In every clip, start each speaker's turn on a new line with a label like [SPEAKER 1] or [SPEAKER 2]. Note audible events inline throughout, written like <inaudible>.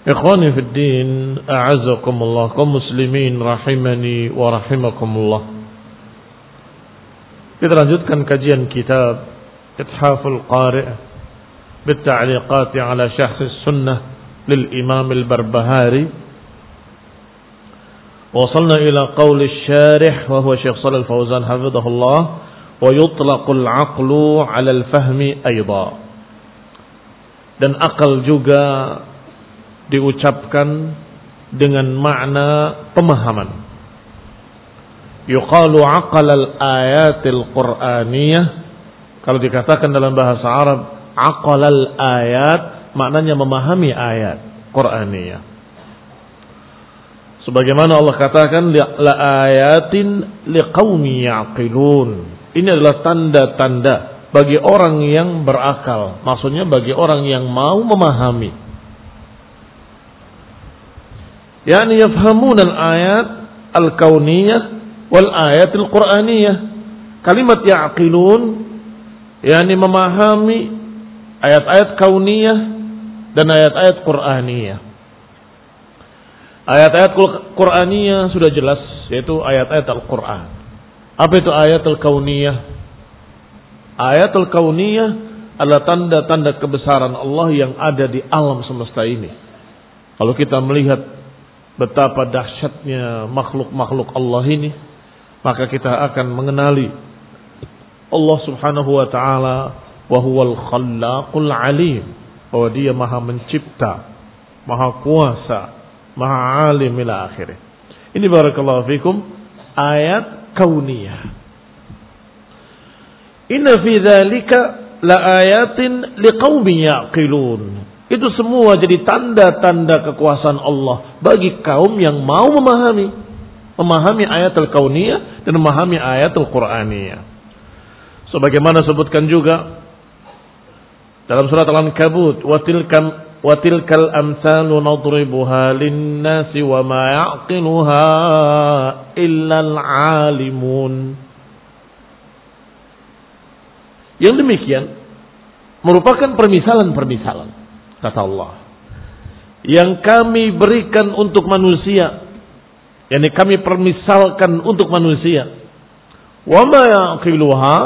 [SPEAKER 1] إخواني في الدين أعزكم الله كمسلمين رحمني ورحمكم الله. Kita lanjutkan kajian kitab Ithaful Qari' بالتعليقات على شرح السنة للإمام البربهاري. وصلنا إلى قول الشارح وهو شيخ صلى الفوزان حفظه الله ويطلق العقل على الفهم أيضا. Dan akal juga diucapkan dengan makna pemahaman. Yuqalu aqal al-ayatil qur'aniyah. Kalau dikatakan dalam bahasa Arab aqal al-ayat maknanya memahami ayat Qur'aniyah. Sebagaimana Allah katakan la ayatin liqaumi yaqilun. Ini adalah tanda-tanda bagi orang yang berakal. Maksudnya bagi orang yang mau memahami yani yafhamun al-ayat al-kauniyah wal ayat al-qur'aniyah. Kalimat yaqilun yani memahami ayat-ayat kauniyah dan ayat-ayat qur'aniyah. Ayat-ayat qur'aniyah sudah jelas yaitu ayat-ayat Al-Qur'an. Apa itu ayat al-kauniyah? Ayat al-kauniyah adalah tanda-tanda kebesaran Allah yang ada di alam semesta ini. Kalau kita melihat betapa dahsyatnya makhluk-makhluk Allah ini maka kita akan mengenali Allah Subhanahu wa taala wa huwal khallaqul alim bahwa dia maha mencipta maha kuasa maha alim ila akhirih. Ini barakallahu fikum ayat kauniyah. Inna fi dzalika la ayatin liqaumin yaqilun itu semua jadi tanda-tanda kekuasaan Allah bagi kaum yang mau memahami memahami ayat al-kauniyah dan memahami ayat al-Qur'aniyah. Sebagaimana sebutkan juga dalam surat Al-Ankabut, "Wa tilkam wa tilkal amsalu nadribuha lin-nasi wa ma ya'qiluha illa al-alimun." Yang demikian merupakan permisalan-permisalan kata Allah yang kami berikan untuk manusia yakni kami permisalkan untuk manusia Wa ma yaqiluha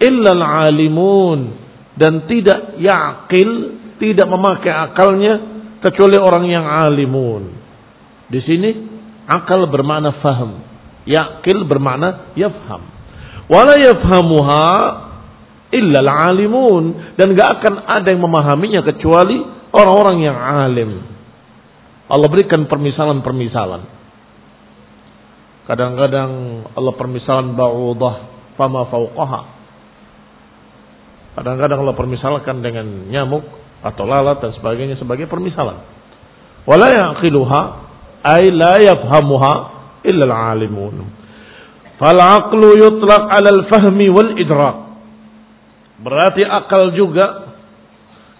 [SPEAKER 1] illa al-alimun dan tidak yaqil, tidak memakai akalnya kecuali orang yang alimun. Di sini akal bermakna faham, yaqil bermakna yafham. Wala yafhamuha illa al-alimun dan gak akan ada yang memahaminya kecuali orang-orang yang alim. Allah berikan permisalan-permisalan. Kadang-kadang Allah permisalan ba'udah fama fauqaha. Kadang-kadang Allah permisalkan dengan nyamuk atau lalat dan sebagainya sebagai permisalan. Wala yaqiluha ay la yafhamuha illa al-alimun. Fal aqlu yutlaq 'ala al-fahmi wal idrak. Berarti akal juga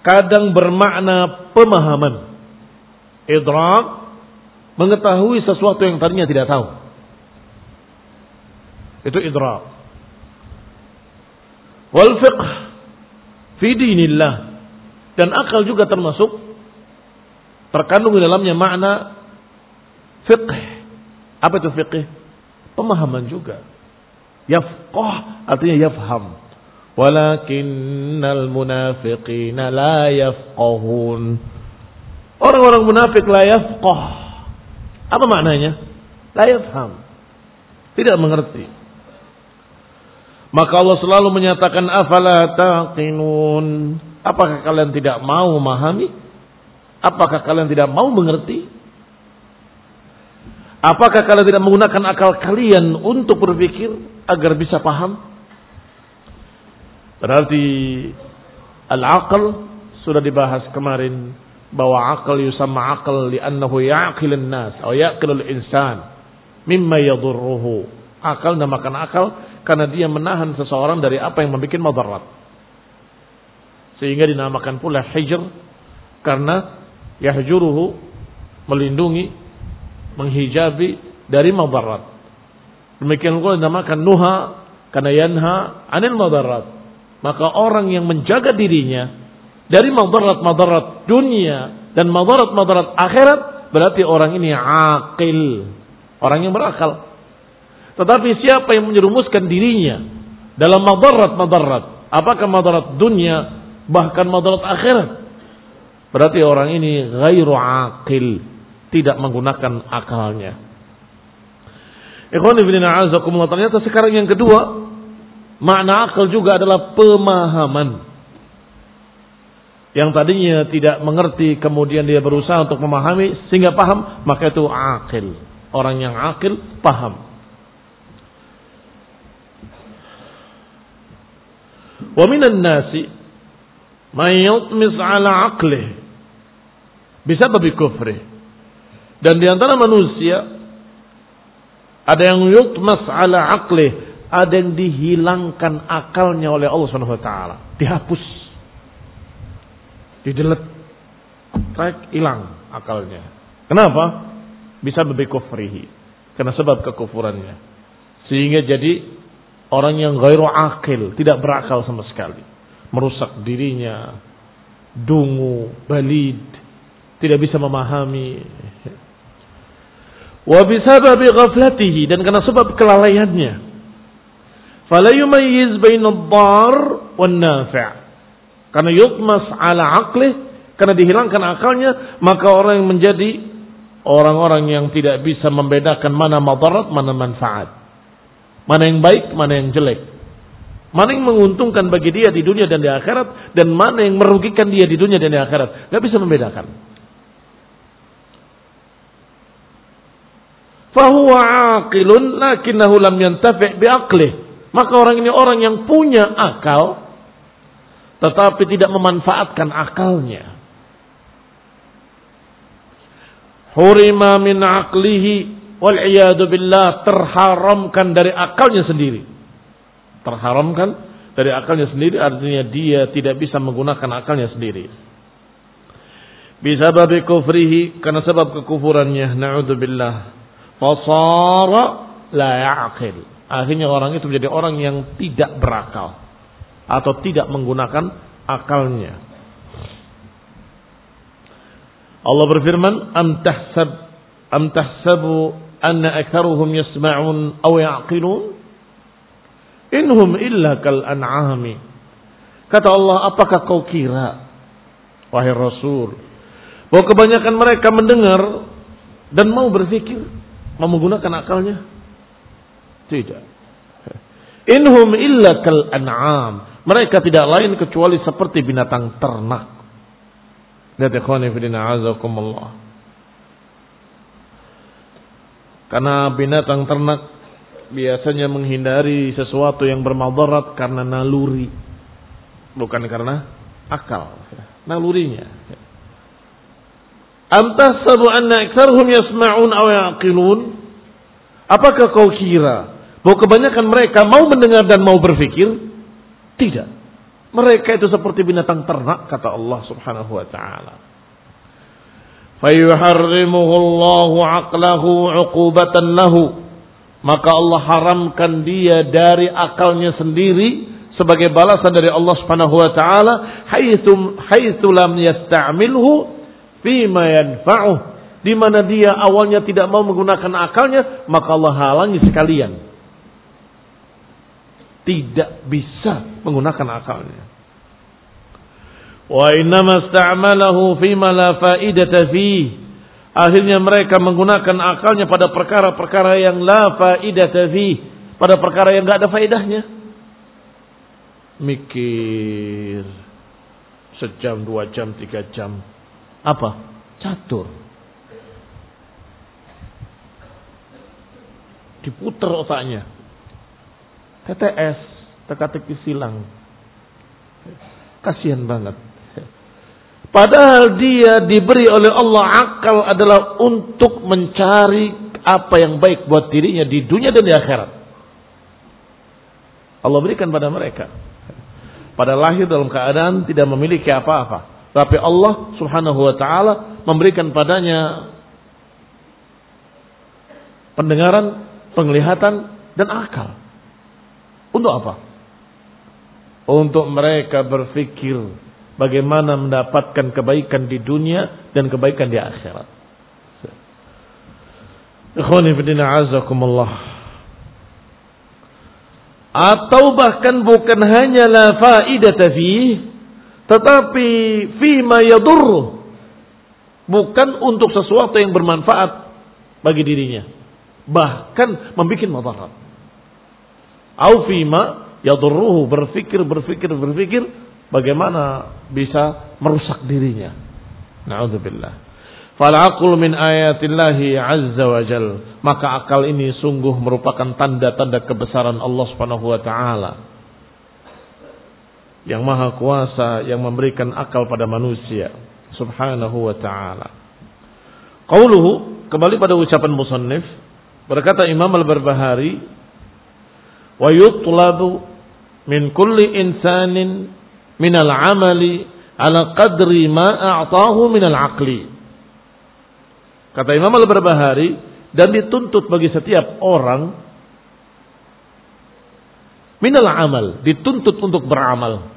[SPEAKER 1] kadang bermakna pemahaman. Idrak mengetahui sesuatu yang tadinya tidak tahu. Itu idrak. Wal fiqh fi dinillah dan akal juga termasuk terkandung di dalamnya makna fiqh. Apa itu fiqh? Pemahaman juga. Yafqah artinya yafham. Walakinnal munafiqina la yafqahun. Orang-orang munafik la yafqah. Apa maknanya? La yafham. Tidak mengerti. Maka Allah selalu menyatakan afala taqinun. Apakah kalian tidak mau memahami? Apakah kalian tidak mau mengerti? Apakah kalian tidak menggunakan akal kalian untuk berpikir agar bisa paham? Berarti al-aql sudah dibahas kemarin bahwa akal yusamma akal li'annahu ya'qilun nas atau ya'qilul insan mimma yadurruhu. Akal namakan akal karena dia menahan seseorang dari apa yang membuat madarat. Sehingga dinamakan pula hijr karena yahjuruhu melindungi, menghijabi dari madarat. Demikian pula dinamakan nuha karena yanha anil madarat maka orang yang menjaga dirinya dari madarat-madarat dunia dan madarat-madarat akhirat berarti orang ini akil, orang yang berakal. Tetapi siapa yang menyerumuskan dirinya dalam madarat-madarat, apakah madarat dunia bahkan madarat akhirat? Berarti orang ini ghairu akil, tidak menggunakan akalnya. Ikhwan ibn ternyata sekarang yang kedua Makna akal juga adalah pemahaman. Yang tadinya tidak mengerti kemudian dia berusaha untuk memahami sehingga paham, maka itu akil. Orang yang akil paham. Wa minan nasi ala aqlih bisa babi kufri. Dan di antara manusia ada yang yutmas ala aqlih ada yang dihilangkan akalnya oleh Allah Subhanahu wa taala, dihapus. Didelet. Trek hilang akalnya. Kenapa? Bisa lebih kufrihi. Karena sebab kekufurannya. Sehingga jadi orang yang gairu akil, tidak berakal sama sekali. Merusak dirinya, dungu, balid, tidak bisa memahami. Wa bisababi ghaflatihi dan karena sebab kelalaiannya fala yumayyiz bainad dar wan nafi'. Karena yutmas ala aqlih, karena dihilangkan akalnya, maka orang yang menjadi orang-orang yang tidak bisa membedakan mana madarat, mana manfaat. Mana yang baik, mana yang jelek. Mana yang menguntungkan bagi dia di dunia dan di akhirat dan mana yang merugikan dia di dunia dan di akhirat. Gak bisa membedakan. Fahuwa aqilun lakinnahu lam yantafi' biaqlih. Maka orang ini orang yang punya akal, tetapi tidak memanfaatkan akalnya. Hurima min aklihi wal billah terharamkan dari akalnya sendiri. Terharamkan dari akalnya sendiri artinya dia tidak bisa menggunakan akalnya sendiri. Bisa babi kufrihi karena sebab kekufurannya. Na'udzubillah. Fasara la ya'qil. Akhirnya orang itu menjadi orang yang tidak berakal atau tidak menggunakan akalnya. Allah berfirman, "Am tahsab am tahsabu anna aktharuhum yasma'un aw ya'qilun?" Inhum illa kal an'ami. Kata Allah, apakah kau kira, wahai Rasul, bahwa kebanyakan mereka mendengar dan mau berpikir, mau menggunakan akalnya? Tidak. Inhum illa kal an'am. Mereka tidak lain kecuali seperti binatang ternak. Lihat ikhwani fidina azakumullah. Karena binatang ternak biasanya menghindari sesuatu yang bermadarat karena naluri. Bukan karena akal. Nalurinya. Antahsabu anna iksarhum yasma'un aw yaqilun? Apakah kau kira bahwa kebanyakan mereka mau mendengar dan mau berpikir? Tidak. Mereka itu seperti binatang ternak kata Allah Subhanahu wa taala. Fayuharrimuhu Allahu aqlahu 'uqubatan lahu. Maka Allah haramkan dia dari akalnya sendiri sebagai balasan dari Allah Subhanahu wa taala haitsu haitsu lam yasta'milhu fima yanfa'uh di mana dia awalnya tidak mau menggunakan akalnya maka Allah halangi sekalian tidak bisa menggunakan akalnya. Wa innama sta'malahu fima la fa'idata. Akhirnya mereka menggunakan akalnya pada perkara-perkara yang la fa'idata pada perkara yang enggak ada faedahnya. Mikir sejam, dua jam, tiga jam. Apa? Catur. Diputer otaknya TTS, teka-teki silang. Kasihan banget. Padahal dia diberi oleh Allah akal adalah untuk mencari apa yang baik buat dirinya di dunia dan di akhirat. Allah berikan pada mereka. Pada lahir dalam keadaan tidak memiliki apa-apa. Tapi Allah subhanahu wa ta'ala memberikan padanya pendengaran, penglihatan, dan akal. Untuk apa? Untuk mereka berpikir bagaimana mendapatkan kebaikan di dunia dan kebaikan di akhirat. Atau bahkan bukan hanya la faidata tetapi ma yadur bukan untuk sesuatu yang bermanfaat bagi dirinya bahkan membuat madarat Au fima yadurruhu berfikir berfikir berfikir bagaimana bisa merusak dirinya. Nauzubillah. Fal aqlu min ayatillahi azza wa jal. Maka akal ini sungguh merupakan tanda-tanda kebesaran Allah Subhanahu wa taala. Yang maha kuasa yang memberikan akal pada manusia subhanahu wa ta'ala. Qauluhu kembali pada ucapan musannif berkata Imam Al-Barbahari wa yutlabu min kulli insanin min al-amali ala qadri ma a'tahu min al-aqli. Kata Imam Al-Barbahari dan dituntut bagi setiap orang min al-amal, dituntut untuk beramal.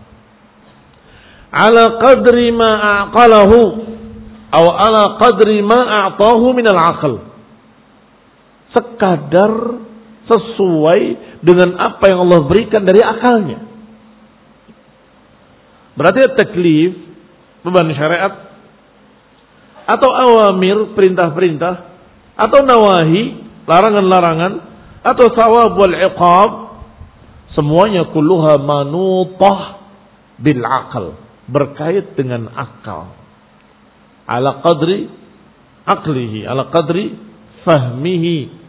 [SPEAKER 1] Ala qadri ma aqalahu atau ala qadri ma a'tahu min al-aql. Sekadar sesuai dengan apa yang Allah berikan dari akalnya. Berarti taklif, beban syariat, atau awamir, perintah-perintah, atau nawahi, larangan-larangan, atau sawab wal iqab, semuanya kulluha manutah bil akal, berkait dengan akal. Ala qadri aklihi, ala qadri fahmihi,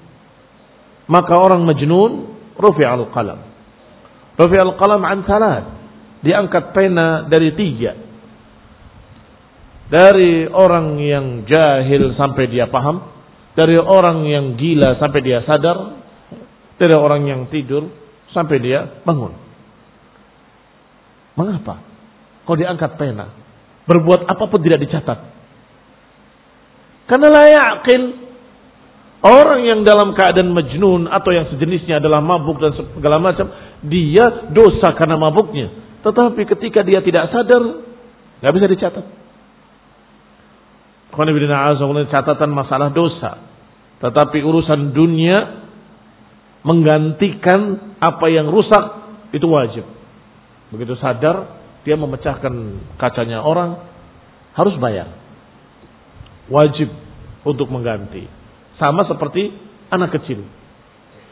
[SPEAKER 1] maka orang majnun rufi al qalam. Rufi al qalam an salat. Diangkat pena dari tiga. Dari orang yang jahil sampai dia paham. Dari orang yang gila sampai dia sadar. Dari orang yang tidur sampai dia bangun. Mengapa? Kau diangkat pena. Berbuat apa pun tidak dicatat. Karena layak Orang yang dalam keadaan majnun atau yang sejenisnya adalah mabuk dan segala macam, dia dosa karena mabuknya. Tetapi ketika dia tidak sadar, nggak bisa dicatat. catatan masalah dosa. Tetapi urusan dunia menggantikan apa yang rusak itu wajib. Begitu sadar dia memecahkan kacanya orang harus bayar. Wajib untuk mengganti. Sama seperti anak kecil.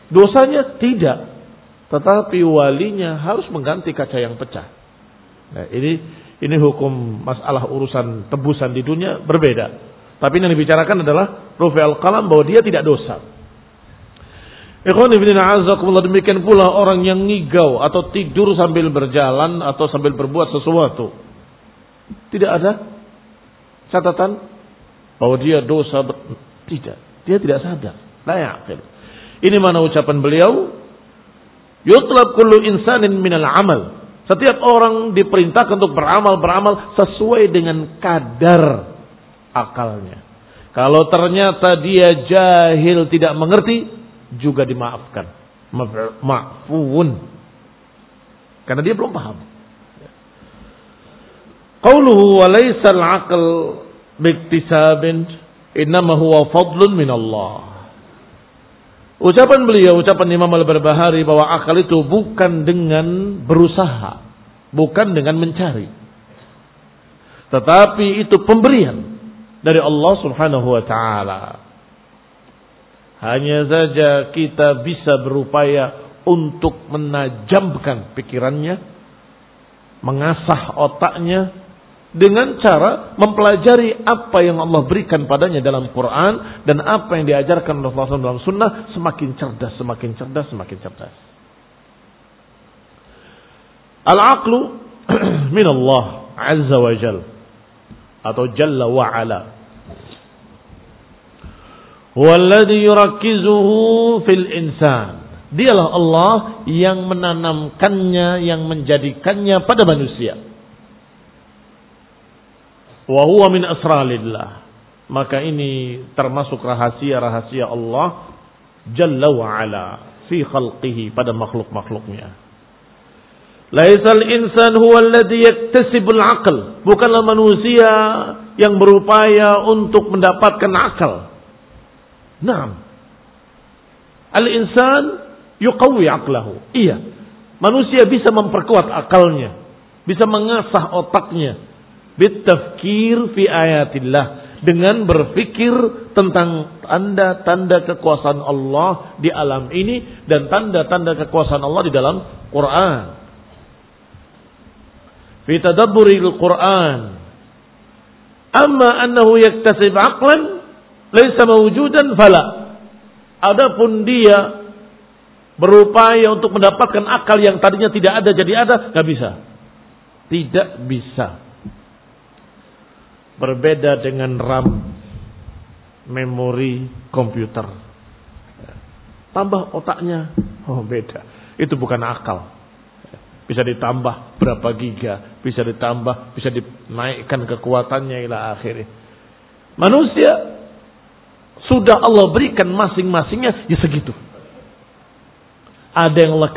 [SPEAKER 1] Dosanya tidak, tetapi walinya harus mengganti kaca yang pecah. Nah, ini ini hukum masalah urusan tebusan di dunia berbeda. Tapi yang dibicarakan adalah rufi al-qalam bahwa dia tidak dosa. Ikhwan ibn a'azakumullah demikian pula orang yang ngigau atau tidur sambil berjalan atau sambil berbuat sesuatu. Tidak ada catatan bahwa dia dosa tidak. Dia tidak sadar. La ya'qil. Ini mana ucapan beliau? Yutlab kullu insanin minal amal. Setiap orang diperintahkan untuk beramal-beramal sesuai dengan kadar akalnya. Kalau ternyata dia jahil tidak mengerti, juga dimaafkan. Ma'fuun. Karena dia belum paham. Qauluhu wa laysa al-aql biktisabin innama huwa fadlun min Allah. Ucapan beliau, ucapan Imam Al-Barbahari bahwa akal itu bukan dengan berusaha, bukan dengan mencari. Tetapi itu pemberian dari Allah Subhanahu wa taala. Hanya saja kita bisa berupaya untuk menajamkan pikirannya, mengasah otaknya dengan cara mempelajari apa yang Allah berikan padanya dalam Quran dan apa yang diajarkan oleh Rasulullah dalam Sunnah semakin cerdas, semakin cerdas, semakin cerdas. Al-aqlu <clears throat> min Allah azza wa jal atau jalla wa ala Walladhi yurakkizuhu fil insan. Dialah Allah yang menanamkannya, yang menjadikannya pada manusia. Wa huwa min asralillah. Maka ini termasuk rahasia-rahasia Allah Jalla wa ala fi khalqihi pada makhluk-makhluknya. Laisal insan huwa alladhi yaktasibul aql. Bukanlah manusia yang berupaya untuk mendapatkan akal. Naam. Al-insan yuqawi aqlahu. Iya. Manusia bisa memperkuat akalnya. Bisa mengasah otaknya. Bitafkir fi ayatillah. Dengan berpikir tentang tanda-tanda kekuasaan Allah di alam ini. Dan tanda-tanda kekuasaan Allah di dalam Quran. Fi tadabburil Quran. Amma annahu yaktasib aqlan laisa mawujudan fala. Adapun dia berupaya untuk mendapatkan akal yang tadinya tidak ada jadi ada, nggak bisa. Tidak bisa. Berbeda dengan RAM, memori komputer. Tambah otaknya, oh beda. Itu bukan akal. Bisa ditambah berapa giga, bisa ditambah, bisa dinaikkan kekuatannya ila akhirnya. Manusia sudah Allah berikan masing-masingnya ya segitu. Ada yang Allah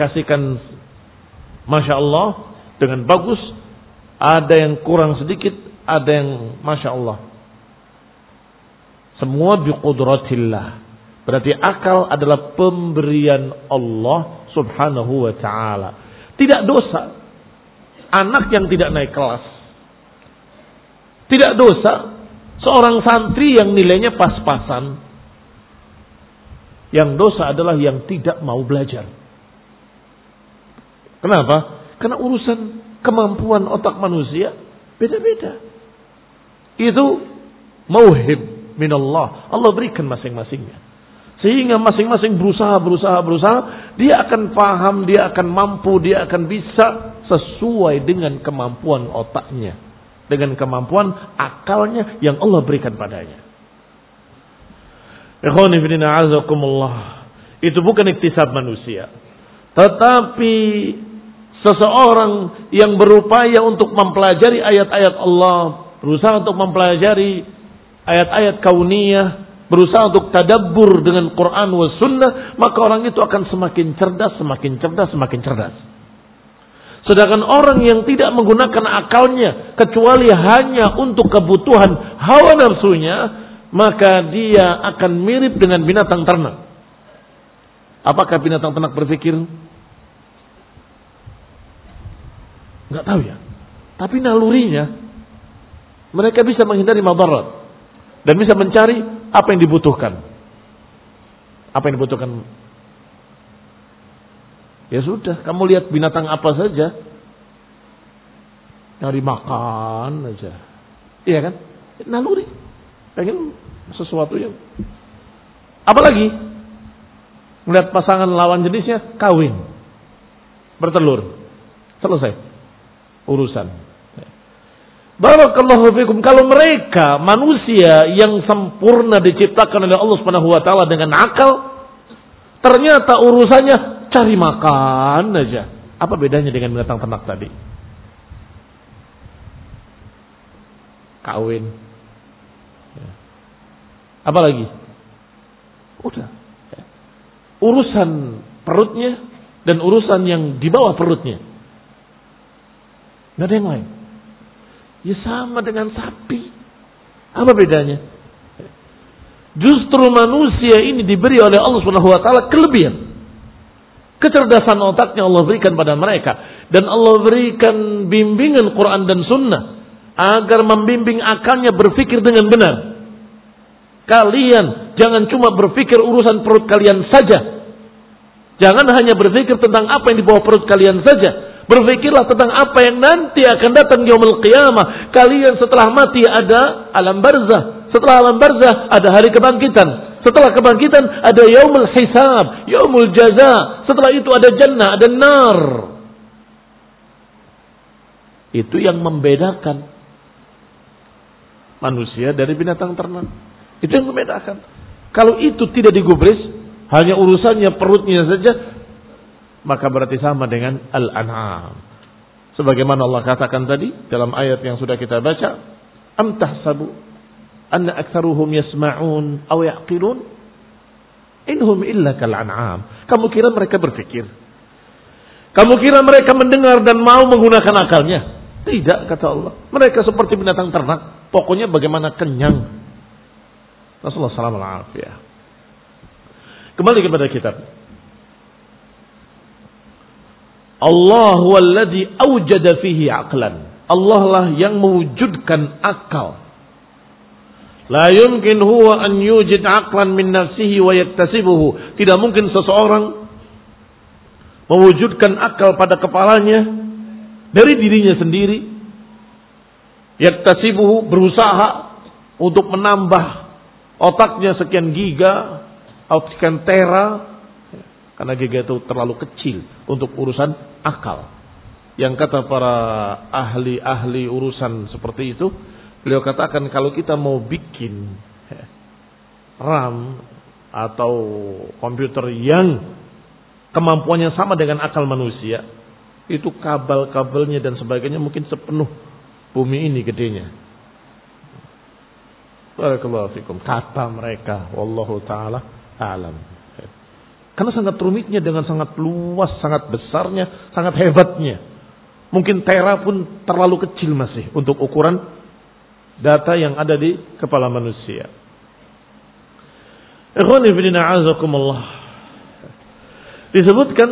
[SPEAKER 1] Masya Allah dengan bagus. Ada yang kurang sedikit. Ada yang Masya Allah. Semua biqudratillah. Berarti akal adalah pemberian Allah subhanahu wa ta'ala. Tidak dosa. Anak yang tidak naik kelas. Tidak dosa Seorang santri yang nilainya pas-pasan. Yang dosa adalah yang tidak mau belajar. Kenapa? Karena urusan kemampuan otak manusia beda-beda. Itu mauhib minallah. Allah berikan masing-masingnya. Sehingga masing-masing berusaha, berusaha, berusaha. Dia akan paham, dia akan mampu, dia akan bisa sesuai dengan kemampuan otaknya dengan kemampuan akalnya yang Allah berikan padanya. Itu bukan iktisab manusia. Tetapi seseorang yang berupaya untuk mempelajari ayat-ayat Allah, berusaha untuk mempelajari ayat-ayat kauniyah, berusaha untuk tadabbur dengan Quran wa sunnah, maka orang itu akan semakin cerdas, semakin cerdas, semakin cerdas. Sedangkan orang yang tidak menggunakan akalnya kecuali hanya untuk kebutuhan hawa nafsunya, maka dia akan mirip dengan binatang ternak. Apakah binatang ternak berpikir? Enggak tahu ya. Tapi nalurinya mereka bisa menghindari madarat dan bisa mencari apa yang dibutuhkan. Apa yang dibutuhkan? Ya sudah, kamu lihat binatang apa saja. Nyari makan aja. Iya kan? Naluri. Pengen sesuatu yang apalagi melihat pasangan lawan jenisnya kawin bertelur selesai urusan. Barakallahu fikum. Kalau mereka manusia yang sempurna diciptakan oleh Allah Subhanahu wa taala dengan akal, ternyata urusannya cari makan aja. Apa bedanya dengan binatang ternak tadi? Kawin. Ya. Apa lagi? Udah. Ya. Urusan perutnya dan urusan yang di bawah perutnya. Nggak ada yang lain. Ya sama dengan sapi. Apa bedanya? Justru manusia ini diberi oleh Allah Subhanahu wa taala kelebihan. Kecerdasan otaknya Allah berikan pada mereka dan Allah berikan bimbingan Quran dan Sunnah agar membimbing akalnya berpikir dengan benar. Kalian jangan cuma berpikir urusan perut kalian saja. Jangan hanya berpikir tentang apa yang di bawah perut kalian saja, Berpikirlah tentang apa yang nanti akan datang di yaumul qiyamah. Kalian setelah mati ada alam barzah. Setelah alam barzah ada hari kebangkitan. Setelah kebangkitan ada yaumul hisab, yaumul jaza. Setelah itu ada jannah, ada nar. Itu yang membedakan manusia dari binatang ternak. Itu yang membedakan. Kalau itu tidak digubris, hanya urusannya perutnya saja, maka berarti sama dengan al-an'am. Sebagaimana Allah katakan tadi dalam ayat yang sudah kita baca, am tahsabu anna aktsaruhum yasma'un aw yaqilun inhum illa kal an'am. Kamu kira mereka berpikir? Kamu kira mereka mendengar dan mau menggunakan akalnya? Tidak kata Allah. Mereka seperti binatang ternak. Pokoknya bagaimana kenyang. Rasulullah SAW. Kembali kepada kitab. Allah walladhi awjada fihi aqlan. Allah lah yang mewujudkan akal. La yumkin huwa an yujid aqlan min nafsihi wa yaktasibuhu. Tidak mungkin seseorang mewujudkan akal pada kepalanya dari dirinya sendiri. Yaktasibuhu berusaha untuk menambah otaknya sekian giga sekian tera karena giga itu terlalu kecil untuk urusan akal. Yang kata para ahli-ahli urusan seperti itu, beliau katakan kalau kita mau bikin RAM atau komputer yang kemampuannya sama dengan akal manusia, itu kabel-kabelnya dan sebagainya mungkin sepenuh bumi ini gedenya. Barakallahu fikum. Kata mereka, wallahu taala alam. Karena sangat rumitnya dengan sangat luas, sangat besarnya, sangat hebatnya. Mungkin tera pun terlalu kecil masih untuk ukuran data yang ada di kepala manusia. Disebutkan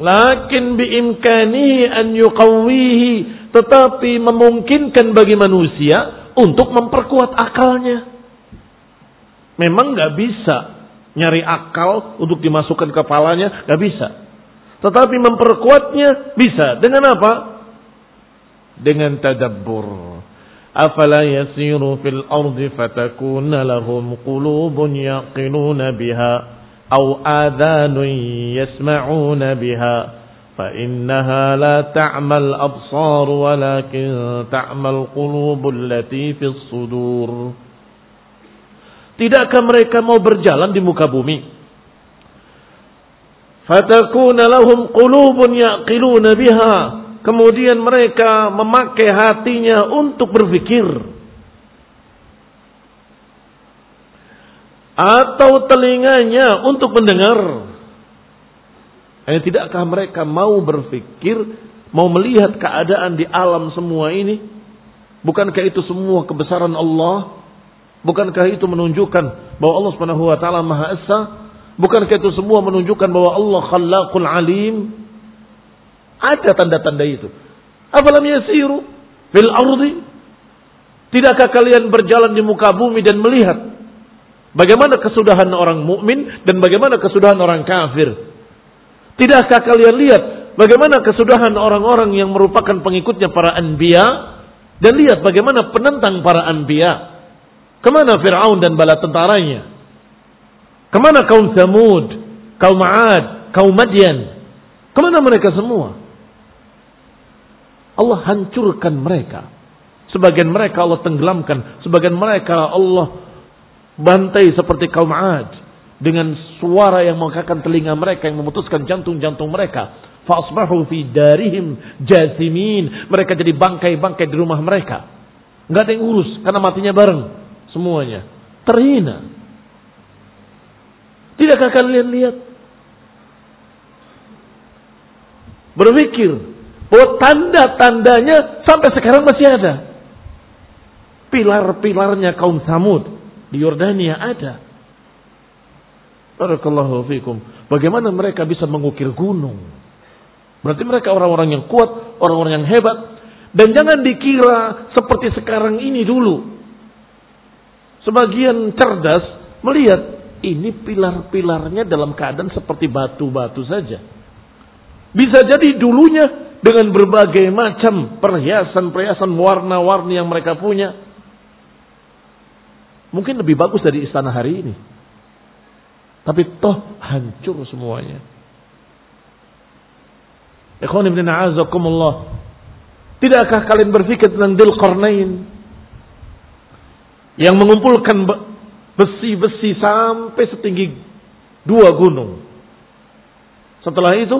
[SPEAKER 1] lakin biimkanihi an yuqawwihi tetapi memungkinkan bagi manusia untuk memperkuat akalnya. Memang nggak bisa nyari akal untuk dimasukkan kepalanya nggak bisa. Tetapi memperkuatnya bisa. Dengan apa? Dengan tadabbur. Afala yasiru fil ardi fatakun lahum qulubun yaqinuna biha aw adhanun yasma'una biha fa innaha la ta'mal absar walakin ta'mal qulubul lati fis sudur. Tidakkah mereka mau berjalan di muka bumi? Fatakuna lahum qulubun yaqiluna biha. Kemudian mereka memakai hatinya untuk berpikir. Atau telinganya untuk mendengar. Hanya tidakkah mereka mau berpikir, mau melihat keadaan di alam semua ini? Bukankah itu semua kebesaran Allah? Bukankah itu menunjukkan bahwa Allah Subhanahu wa taala Maha Esa? Bukankah itu semua menunjukkan bahwa Allah khallaqul alim? Ada tanda-tanda itu. Afalam yasiru fil ardi? Tidakkah kalian berjalan di muka bumi dan melihat bagaimana kesudahan orang mukmin dan bagaimana kesudahan orang kafir? Tidakkah kalian lihat bagaimana kesudahan orang-orang yang merupakan pengikutnya para anbiya dan lihat bagaimana penentang para anbiya? Ke mana Fir'aun dan bala tentaranya? Ke mana kaum Samud, kaum Ad, kaum Madian? Ke mana mereka semua? Allah hancurkan mereka. Sebagian mereka Allah tenggelamkan. Sebagian mereka Allah bantai seperti kaum Ad. Dengan suara yang mengangkatkan telinga mereka. Yang memutuskan jantung-jantung mereka. Fa'asbahu fi darihim jasimin. Mereka jadi bangkai-bangkai di rumah mereka. Nggak ada yang urus. Karena matinya bareng. Semuanya. Terhina. Tidakkah kalian lihat? Berpikir bahwa tanda-tandanya sampai sekarang masih ada. Pilar-pilarnya kaum Samud di Yordania ada. Barakallahu fikum. Bagaimana mereka bisa mengukir gunung? Berarti mereka orang-orang yang kuat, orang-orang yang hebat. Dan jangan dikira seperti sekarang ini dulu. Sebagian cerdas melihat ini pilar-pilarnya dalam keadaan seperti batu-batu saja. Bisa jadi dulunya dengan berbagai macam perhiasan-perhiasan warna-warni yang mereka punya. Mungkin lebih bagus dari istana hari ini. Tapi toh hancur semuanya. Ikhwan ibn a'azakumullah. Tidakkah kalian berpikir tentang Dil Qarnain? Yang mengumpulkan besi-besi sampai setinggi dua gunung. Setelah itu,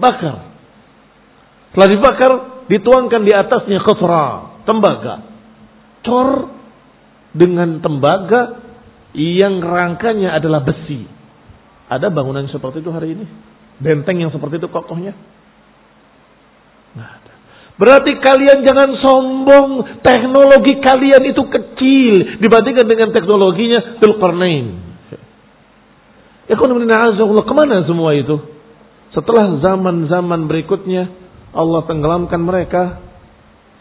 [SPEAKER 1] bakar. Setelah dibakar, dituangkan di atasnya khusra, tembaga. Cor dengan tembaga yang rangkanya adalah besi. Ada bangunan seperti itu hari ini? Benteng yang seperti itu kokohnya? Berarti kalian jangan sombong. Teknologi kalian itu kecil dibandingkan dengan teknologinya Zulkarnain. Ekonomi ke mana semua itu? Setelah zaman-zaman berikutnya Allah tenggelamkan mereka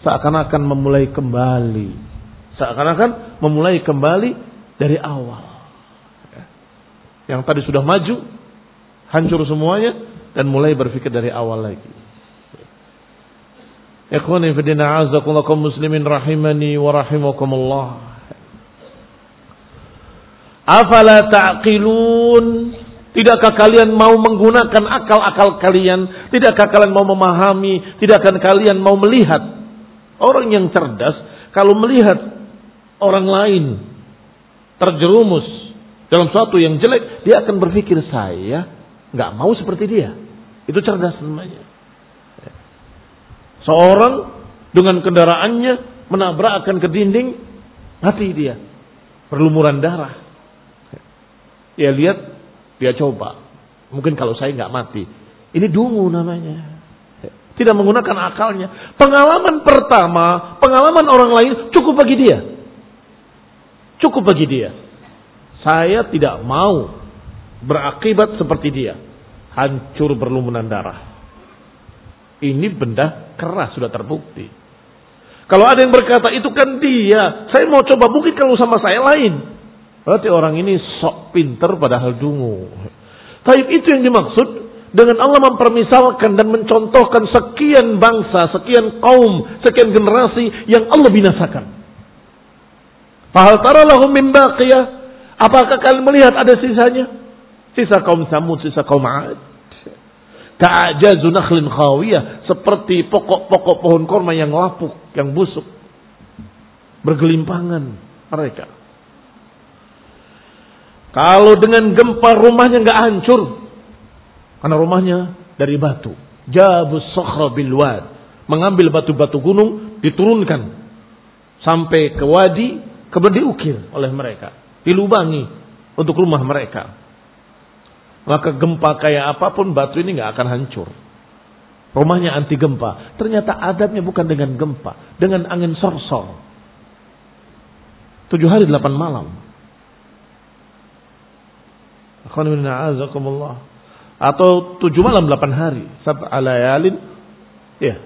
[SPEAKER 1] seakan-akan memulai kembali. Seakan-akan memulai kembali dari awal. Yang tadi sudah maju, hancur semuanya, dan mulai berpikir dari awal lagi. Ikhwani fidina azakullakum muslimin rahimani wa rahimakumullah. Afala ta'qilun Tidakkah kalian mau menggunakan akal-akal kalian? Tidakkah kalian mau memahami? Tidakkah kalian mau melihat? Orang yang cerdas, kalau melihat orang lain terjerumus dalam suatu yang jelek, dia akan berpikir saya nggak mau seperti dia. Itu cerdas namanya. Seorang dengan kendaraannya menabrakkan ke dinding, mati dia. Perlumuran darah. Ya lihat dia coba. Mungkin kalau saya nggak mati. Ini dungu namanya. Tidak menggunakan akalnya. Pengalaman pertama, pengalaman orang lain cukup bagi dia. Cukup bagi dia. Saya tidak mau berakibat seperti dia. Hancur berlumuran darah. Ini benda keras sudah terbukti. Kalau ada yang berkata itu kan dia, saya mau coba bukti kalau sama saya lain. Berarti orang ini sok pinter padahal dungu. Tapi itu yang dimaksud dengan Allah mempermisalkan dan mencontohkan sekian bangsa, sekian kaum, sekian generasi yang Allah binasakan. Fahal tara lahum min? Apakah kalian melihat ada sisanya? Sisa kaum Samud, sisa kaum 'Ad. Ka'ajazu nakhlin khawiyah, seperti pokok-pokok pohon korma yang lapuk, yang busuk. Bergelimpangan mereka. Kalau dengan gempa rumahnya nggak hancur. Karena rumahnya dari batu. Jabus sokhra bilwad. Mengambil batu-batu gunung, diturunkan. Sampai ke wadi, kemudian diukir oleh mereka. Dilubangi untuk rumah mereka. Maka gempa kayak apa pun batu ini nggak akan hancur. Rumahnya anti gempa. Ternyata adabnya bukan dengan gempa. Dengan angin sorsor. Tujuh hari delapan malam Atau tujuh malam delapan hari. Sab'a layalin. Ya.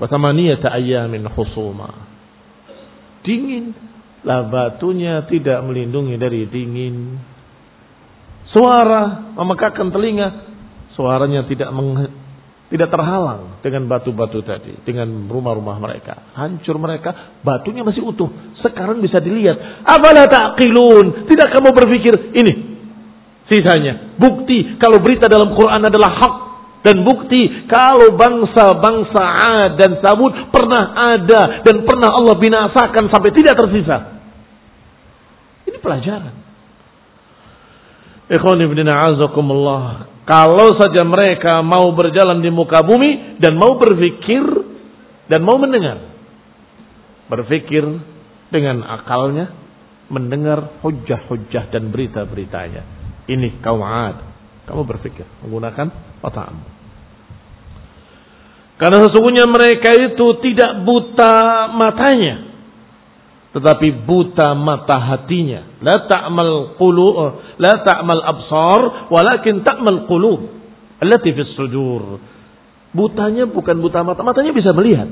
[SPEAKER 1] Wasamaniyata ayyamin husuma. Dingin. Lah batunya tidak melindungi dari dingin. Suara memekakkan telinga. Suaranya tidak meng, tidak terhalang dengan batu-batu tadi, dengan rumah-rumah mereka. Hancur mereka, batunya masih utuh. Sekarang bisa dilihat. Apalah taqilun? Tidak kamu berpikir ini sisanya. Bukti kalau berita dalam Quran adalah hak dan bukti kalau bangsa-bangsa Ad dan Samud pernah ada dan pernah Allah binasakan sampai tidak tersisa. Ini pelajaran. Ikhwan ibn a'azakumullah. Kalau saja mereka mau berjalan di muka bumi dan mau berpikir dan mau mendengar. Berpikir dengan akalnya, mendengar hujah-hujah dan berita-beritanya. Ini kaum Ad kamu berpikir menggunakan otakmu. Karena sesungguhnya mereka itu tidak buta matanya, tetapi buta mata hatinya. La ta'mal qulub, la ta'mal absar, walakin ta'mal qulub allati fis sudur. Butanya bukan buta mata, matanya bisa melihat.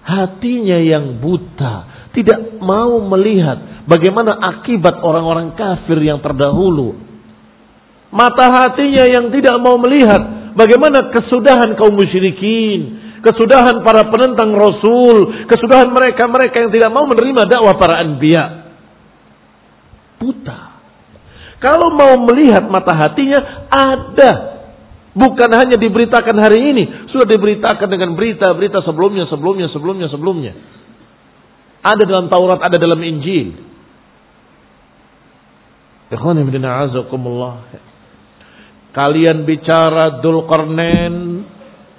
[SPEAKER 1] Hatinya yang buta, tidak mau melihat bagaimana akibat orang-orang kafir yang terdahulu Mata hatinya yang tidak mau melihat bagaimana kesudahan kaum musyrikin, kesudahan para penentang Rasul, kesudahan mereka-mereka yang tidak mau menerima dakwah para anbiya. Buta. Kalau mau melihat mata hatinya ada. Bukan hanya diberitakan hari ini, sudah diberitakan dengan berita-berita sebelumnya, sebelumnya, sebelumnya, sebelumnya. Ada dalam Taurat, ada dalam Injil. Kalian bicara Dulkarnain,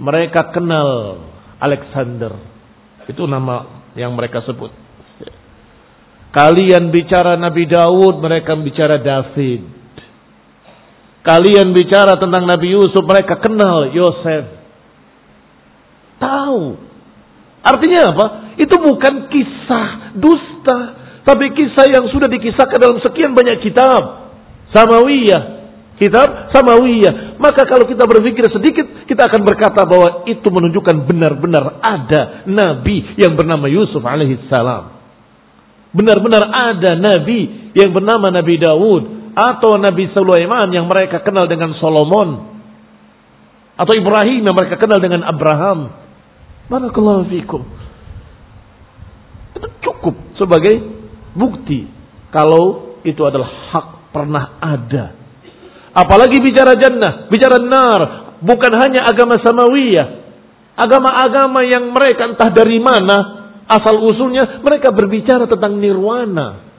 [SPEAKER 1] mereka kenal Alexander. Itu nama yang mereka sebut. Kalian bicara Nabi Daud, mereka bicara David. Kalian bicara tentang Nabi Yusuf, mereka kenal Yosef. Tahu. Artinya apa? Itu bukan kisah dusta. Tapi kisah yang sudah dikisahkan dalam sekian banyak kitab. Samawiyah, kitab samawiyah. Maka kalau kita berpikir sedikit, kita akan berkata bahwa itu menunjukkan benar-benar ada nabi yang bernama Yusuf alaihissalam. Benar-benar ada nabi yang bernama Nabi Daud atau Nabi Sulaiman yang mereka kenal dengan Solomon atau Ibrahim yang mereka kenal dengan Abraham. Barakallahu fikum. Itu cukup sebagai bukti kalau itu adalah hak pernah ada Apalagi bicara jannah, bicara nar, bukan hanya agama samawiyah. Agama-agama yang mereka entah dari mana asal usulnya, mereka berbicara tentang nirwana.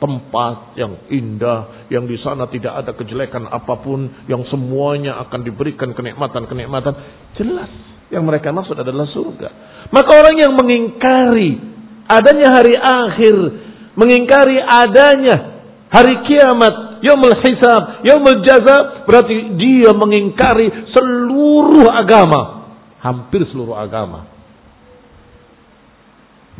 [SPEAKER 1] Tempat yang indah, yang di sana tidak ada kejelekan apa pun, yang semuanya akan diberikan kenikmatan-kenikmatan. Jelas, yang mereka maksud adalah surga. Maka orang yang mengingkari adanya hari akhir, mengingkari adanya hari kiamat, yaumul hisab, yaumul jaza, berarti dia mengingkari seluruh agama. Hampir seluruh agama.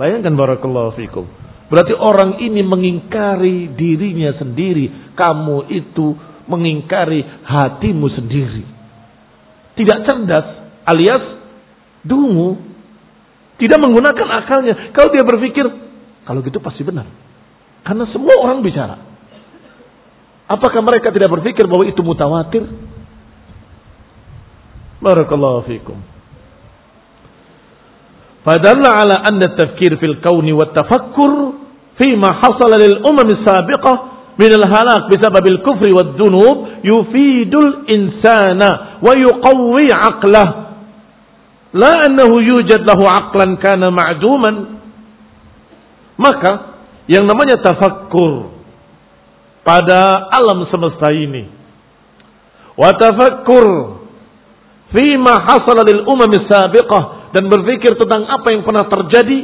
[SPEAKER 1] Bayangkan barakallahu fikum. Berarti orang ini mengingkari dirinya sendiri. Kamu itu mengingkari hatimu sendiri. Tidak cerdas alias dungu. Tidak menggunakan akalnya. Kalau dia berpikir, kalau gitu pasti benar. Karena semua orang bicara. Apakah mereka tidak berpikir bahwa itu mutawatir? Barakallahu fikum. Fadalla ala anna tafkir fil kauni wa tafakkur fima hasala lil umam sabiqah min al halak bisabab al kufri wad dunub yufidul insana wa yuqawwi aqlah la annahu yujad lahu aqlan kana ma'duman maka yang namanya tafakkur pada alam semesta ini. Wa tafakkur fima hasala lil umam sabiqah dan berpikir tentang apa yang pernah terjadi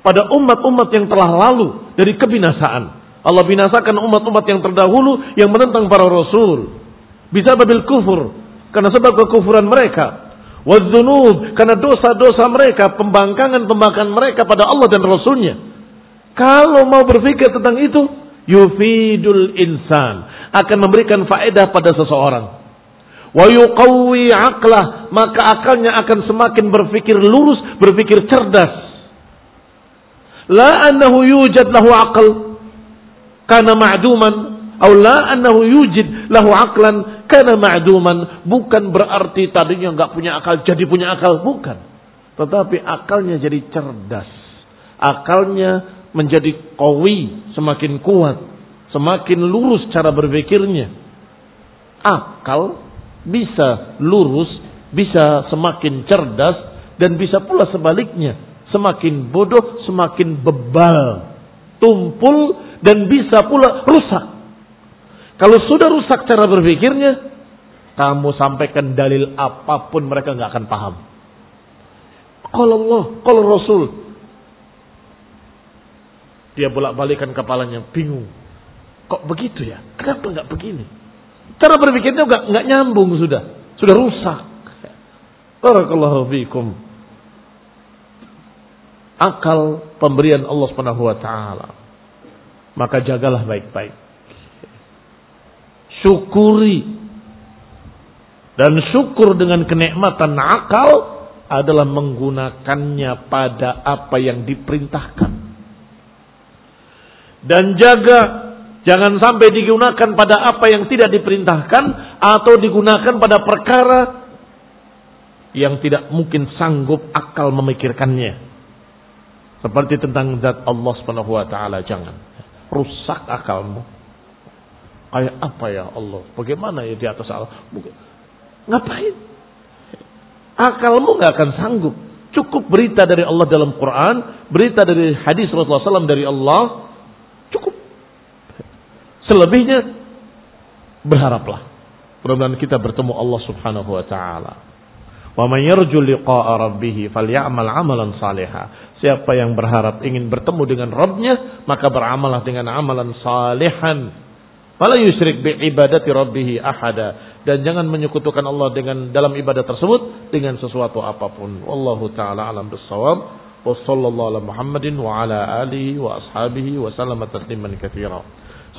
[SPEAKER 1] pada umat-umat yang telah lalu dari kebinasaan. Allah binasakan umat-umat yang terdahulu yang menentang para rasul. Bisa babil kufur karena sebab kekufuran mereka. Wadzunub karena dosa-dosa mereka, pembangkangan-pembangkangan mereka pada Allah dan Rasulnya. Kalau mau berpikir tentang itu, yufidul insan. Akan memberikan faedah pada seseorang. Wa yuqawwi aqlah, maka akalnya akan semakin berpikir lurus, berpikir cerdas. La annahu yujad lahu aql. Kana ma'duman. Atau la annahu yujid lahu aqlan. Kana ma'duman. Bukan berarti tadinya enggak punya akal jadi punya akal. Bukan. Tetapi akalnya jadi cerdas. Akalnya menjadi kawi semakin kuat semakin lurus cara berpikirnya. Akal bisa lurus, bisa semakin cerdas, dan bisa pula sebaliknya. Semakin bodoh, semakin bebal, tumpul, dan bisa pula rusak. Kalau sudah rusak cara berpikirnya, kamu sampaikan dalil apa pun mereka nggak akan paham. Kalau Allah, kalau Rasul, dia bolak-balikan kepalanya, bingung. Kok begitu ya? Kenapa nggak begini? Cara berpikirnya nggak nggak nyambung sudah, sudah rusak. Barakallahu fiikum. Akal pemberian Allah Subhanahu wa taala. Maka jagalah baik-baik. Syukuri. Dan syukur dengan kenikmatan akal adalah menggunakannya pada apa yang diperintahkan. Dan jaga Jangan sampai digunakan pada apa yang tidak diperintahkan atau digunakan pada perkara yang tidak mungkin sanggup akal memikirkannya. Seperti tentang zat Allah Subhanahu wa taala jangan rusak akalmu. Kayak apa ya Allah? Bagaimana ya di atas Allah? Ngapain? Akalmu nggak akan sanggup. Cukup berita dari Allah dalam Quran, berita dari hadis Rasulullah SAW dari Allah, Selebihnya berharaplah. Mudah-mudahan kita bertemu Allah Subhanahu wa taala. Wa man yarju liqa'a rabbih falyamal 'amalan salihah. Siapa yang berharap ingin bertemu dengan Rabbnya, maka beramalah dengan amalan salihan. Wala yusyrik bi ibadati rabbih ahada dan jangan menyekutukan Allah dengan dalam ibadah tersebut dengan sesuatu apa pun. Wallahu taala alam bissawab. Wa sallallahu ala Muhammadin wa ala alihi wa ashabihi wa sallama tasliman katsira.